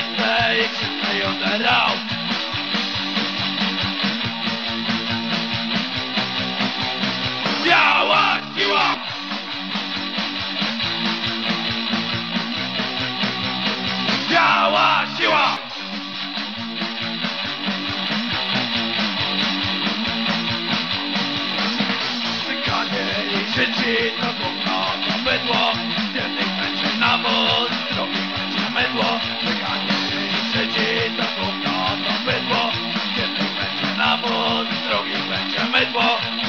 Krzyknę ją rał Biała siła! Biała siła! Stykanie i życie to gówno, to